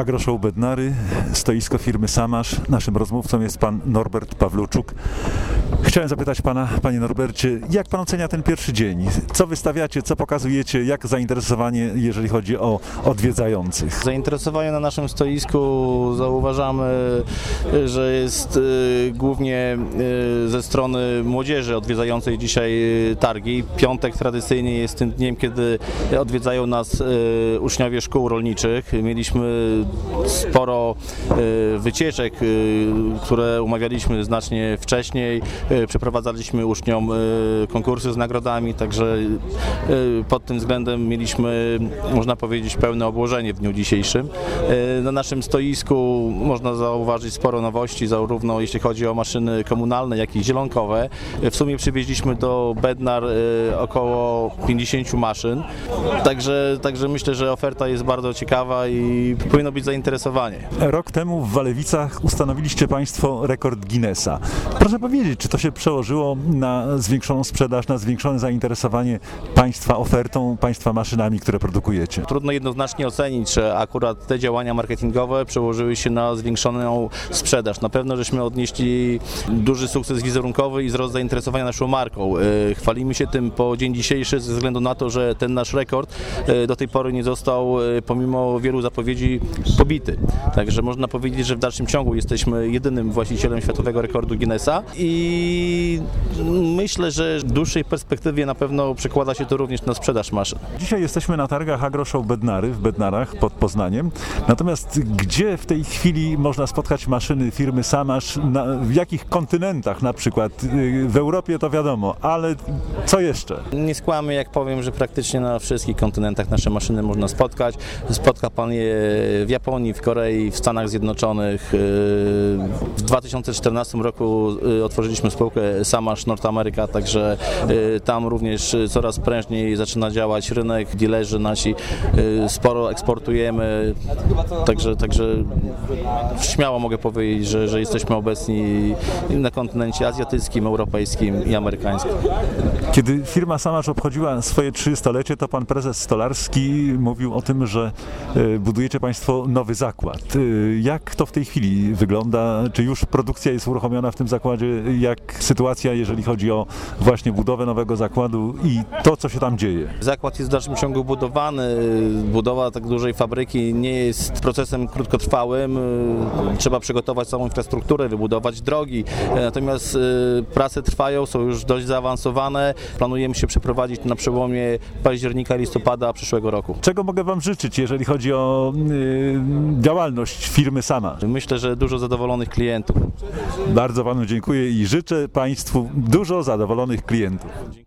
Agroshow Bednary, stoisko firmy Samasz. Naszym rozmówcą jest pan Norbert Pawluczuk. Chciałem zapytać pana, panie Norbercie, jak pan ocenia ten pierwszy dzień? Co wystawiacie, co pokazujecie, jak zainteresowanie, jeżeli chodzi o odwiedzających? Zainteresowanie na naszym stoisku zauważamy, że jest y, głównie y, ze strony młodzieży odwiedzającej dzisiaj y, targi. Piątek tradycyjnie jest tym dniem, kiedy odwiedzają nas y, uczniowie szkół rolniczych. Mieliśmy sporo y, wycieczek, y, które umawialiśmy znacznie wcześniej. Y, Przeprowadzaliśmy uczniom y, konkursy z nagrodami, także y, pod tym względem mieliśmy, można powiedzieć, pełne obłożenie w dniu dzisiejszym. Na naszym stoisku można zauważyć sporo nowości, zarówno jeśli chodzi o maszyny komunalne, jak i zielonkowe. W sumie przywieźliśmy do Bednar około 50 maszyn, także, także myślę, że oferta jest bardzo ciekawa i powinno być zainteresowanie. Rok temu w Walewicach ustanowiliście państwo rekord Guinnessa. Proszę powiedzieć, czy to się przełożyło na zwiększoną sprzedaż, na zwiększone zainteresowanie państwa ofertą, państwa maszynami, które produkujecie? Trudno jednoznacznie ocenić, czy akurat te działania marketingowe przełożyły się na zwiększoną sprzedaż. Na pewno żeśmy odnieśli duży sukces wizerunkowy i wzrost zainteresowania naszą marką. E, Chwalimy się tym po dzień dzisiejszy ze względu na to, że ten nasz rekord e, do tej pory nie został e, pomimo wielu zapowiedzi pobity. Także można powiedzieć, że w dalszym ciągu jesteśmy jedynym właścicielem światowego rekordu Guinnessa i myślę, że w dłuższej perspektywie na pewno przekłada się to również na sprzedaż maszyn. Dzisiaj jesteśmy na targach Agroshow Bednary w Bednarach pod Poznaniem. Natomiast gdzie w tej chwili można spotkać maszyny firmy Samasz? Na, w jakich kontynentach na przykład? Y, W Europie to wiadomo, ale co jeszcze? Nie skłamię, jak powiem, że praktycznie na wszystkich kontynentach nasze maszyny można spotkać. Spotka Pan je w Japonii, w Korei, w Stanach Zjednoczonych. W 2014 roku y, otworzyliśmy spółkę Samash North America, także y, tam również y, coraz prężniej zaczyna działać rynek. Dilerzy nasi y, sporo eksportujemy, także, także śmiało mogę powiedzieć, że, że jesteśmy obecni na kontynencie azjatyckim, europejskim i amerykańskim. Kiedy firma Samasz obchodziła swoje 300-lecie, to pan prezes Stolarski mówił o tym, że y, budujecie państwo nowy zakład. Y, Jak to w tej chwili wygląda? Czy już produkcja jest uruchomiona w tym zakładzie? Jak sytuacja, jeżeli chodzi o właśnie budowę nowego zakładu i to, co się tam dzieje? Zakład jest w dalszym ciągu budowany. Budowa tak dużej fabryki nie jest procesem krótkotrwałym. Trzeba przygotować całą infrastrukturę, wybudować drogi. Natomiast prace trwają, są już dość zaawansowane. Planujemy się przeprowadzić na przełomie października listopada przyszłego roku. Czego mogę wam życzyć, jeżeli chodzi o y, działalność firmy Sama? Myślę, że dużo zadowolonych klientów. Bardzo panu dziękuję i życzę państwu dużo zadowolonych klientów.